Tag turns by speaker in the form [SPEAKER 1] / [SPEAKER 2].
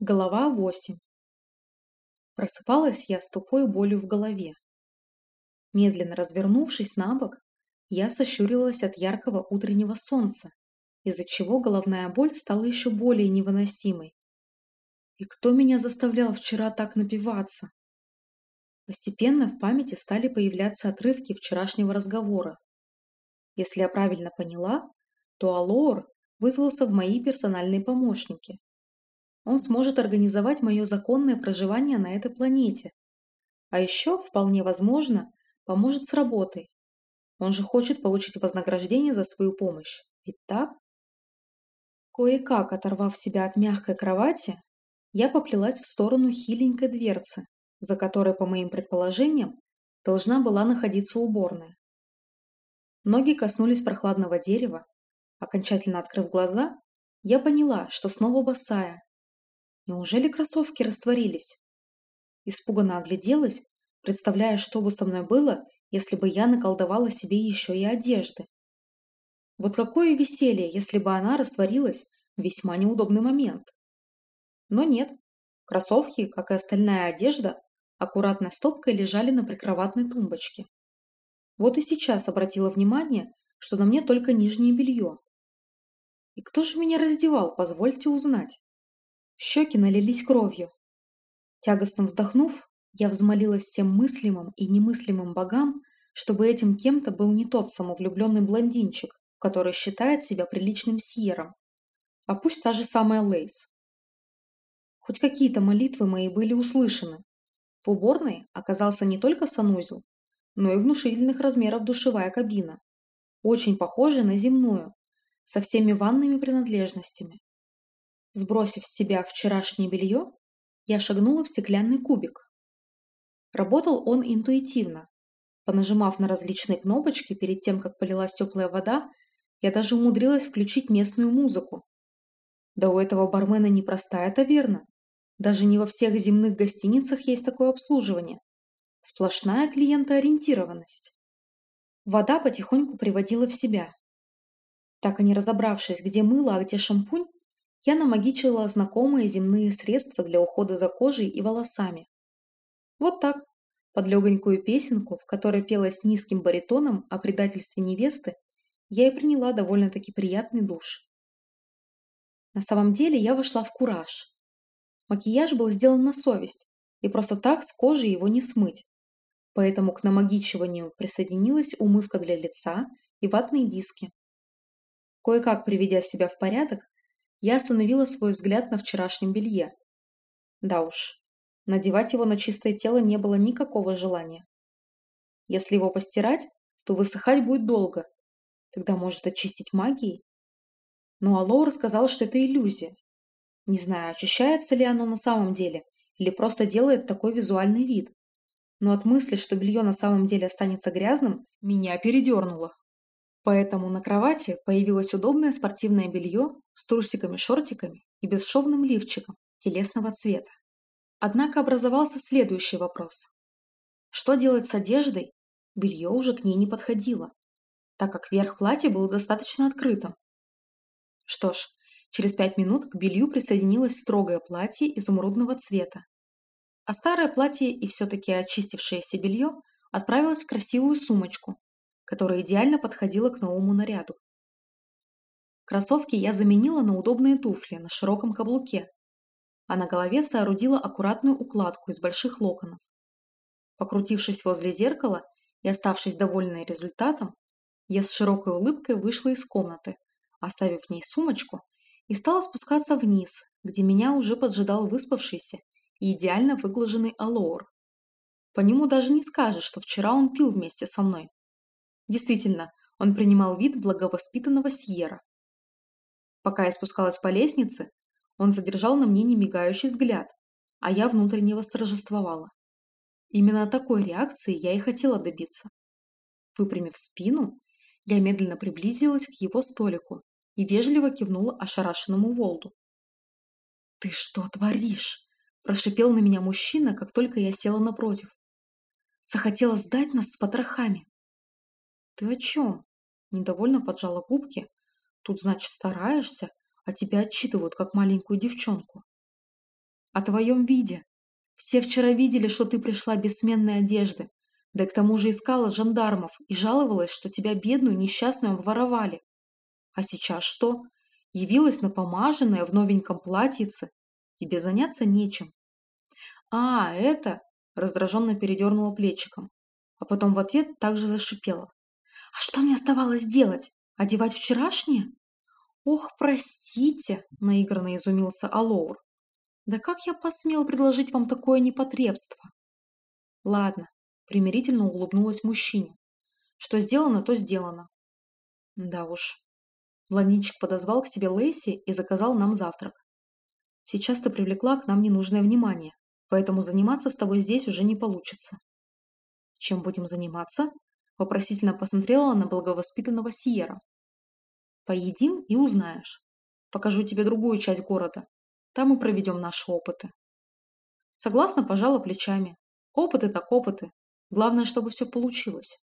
[SPEAKER 1] Голова 8. Просыпалась я с тупой болью в голове. Медленно развернувшись на бок, я сощурилась от яркого утреннего солнца, из-за чего головная боль стала еще более невыносимой. И кто меня заставлял вчера так напиваться? Постепенно в памяти стали появляться отрывки вчерашнего разговора. Если я правильно поняла, то Алоор вызвался в мои персональные помощники. Он сможет организовать мое законное проживание на этой планете. А еще, вполне возможно, поможет с работой. Он же хочет получить вознаграждение за свою помощь. Ведь так? Кое-как оторвав себя от мягкой кровати, я поплелась в сторону хиленькой дверцы, за которой, по моим предположениям, должна была находиться уборная. Ноги коснулись прохладного дерева. Окончательно открыв глаза, я поняла, что снова босая, Неужели кроссовки растворились? Испуганно огляделась, представляя, что бы со мной было, если бы я наколдовала себе еще и одежды. Вот какое веселье, если бы она растворилась в весьма неудобный момент. Но нет, кроссовки, как и остальная одежда, аккуратной стопкой лежали на прикроватной тумбочке. Вот и сейчас обратила внимание, что на мне только нижнее белье. И кто же меня раздевал, позвольте узнать. Щеки налились кровью. Тягостно вздохнув, я взмолилась всем мыслимым и немыслимым богам, чтобы этим кем-то был не тот самовлюбленный блондинчик, который считает себя приличным сьером, а пусть та же самая Лейс. Хоть какие-то молитвы мои были услышаны. В уборной оказался не только санузел, но и внушительных размеров душевая кабина, очень похожая на земную, со всеми ванными принадлежностями. Сбросив с себя вчерашнее белье, я шагнула в стеклянный кубик. Работал он интуитивно. Понажимав на различные кнопочки перед тем, как полилась теплая вода, я даже умудрилась включить местную музыку. Да у этого бармена непростая таверна. Даже не во всех земных гостиницах есть такое обслуживание. Сплошная клиентоориентированность. Вода потихоньку приводила в себя. Так и не разобравшись, где мыло, а где шампунь, я намагичила знакомые земные средства для ухода за кожей и волосами. Вот так, под легонькую песенку, в которой пелось низким баритоном о предательстве невесты, я и приняла довольно-таки приятный душ. На самом деле я вошла в кураж. Макияж был сделан на совесть, и просто так с кожи его не смыть. Поэтому к намагичиванию присоединилась умывка для лица и ватные диски. Кое-как приведя себя в порядок, я остановила свой взгляд на вчерашнем белье. Да уж, надевать его на чистое тело не было никакого желания. Если его постирать, то высыхать будет долго. Тогда может очистить магией? Но Алло рассказал, что это иллюзия. Не знаю, очищается ли оно на самом деле, или просто делает такой визуальный вид. Но от мысли, что белье на самом деле останется грязным, меня передернуло. Поэтому на кровати появилось удобное спортивное белье с трусиками-шортиками и бесшовным лифчиком телесного цвета. Однако образовался следующий вопрос. Что делать с одеждой? Белье уже к ней не подходило, так как верх платья был достаточно открытым. Что ж, через пять минут к белью присоединилось строгое платье изумрудного цвета. А старое платье и все-таки очистившееся белье отправилось в красивую сумочку, которая идеально подходила к новому наряду. Кроссовки я заменила на удобные туфли на широком каблуке, а на голове соорудила аккуратную укладку из больших локонов. Покрутившись возле зеркала и оставшись довольной результатом, я с широкой улыбкой вышла из комнаты, оставив в ней сумочку, и стала спускаться вниз, где меня уже поджидал выспавшийся и идеально выглаженный Алоор. По нему даже не скажешь, что вчера он пил вместе со мной. Действительно, он принимал вид благовоспитанного Сьера. Пока я спускалась по лестнице, он задержал на мне немигающий взгляд, а я внутренне восторжествовала. Именно такой реакции я и хотела добиться. Выпрямив спину, я медленно приблизилась к его столику и вежливо кивнула ошарашенному Волду. «Ты что творишь?» – прошипел на меня мужчина, как только я села напротив. «Захотела сдать нас с потрохами». «Ты о чем?» Недовольно поджала губки. «Тут, значит, стараешься, а тебя отчитывают, как маленькую девчонку». о твоем виде. Все вчера видели, что ты пришла без сменной одежды, да к тому же искала жандармов и жаловалась, что тебя бедную несчастную обворовали. А сейчас что? Явилась напомаженная в новеньком платьице. Тебе заняться нечем. А, это... Раздраженно передернула плечиком. А потом в ответ также зашипела. А что мне оставалось делать? Одевать вчерашнее? Ох, простите, наигранно изумился Алоур. Да как я посмел предложить вам такое непотребство? Ладно, примирительно улыбнулась мужчине. Что сделано, то сделано. Да уж, Блондинчик подозвал к себе Лейси и заказал нам завтрак. Сейчас ты привлекла к нам ненужное внимание, поэтому заниматься с тобой здесь уже не получится. Чем будем заниматься? Вопросительно посмотрела на благовоспитанного Сиера. Поедим и узнаешь. Покажу тебе другую часть города. Там и проведем наши опыты. Согласно пожала плечами. Опыты так опыты. Главное, чтобы все получилось.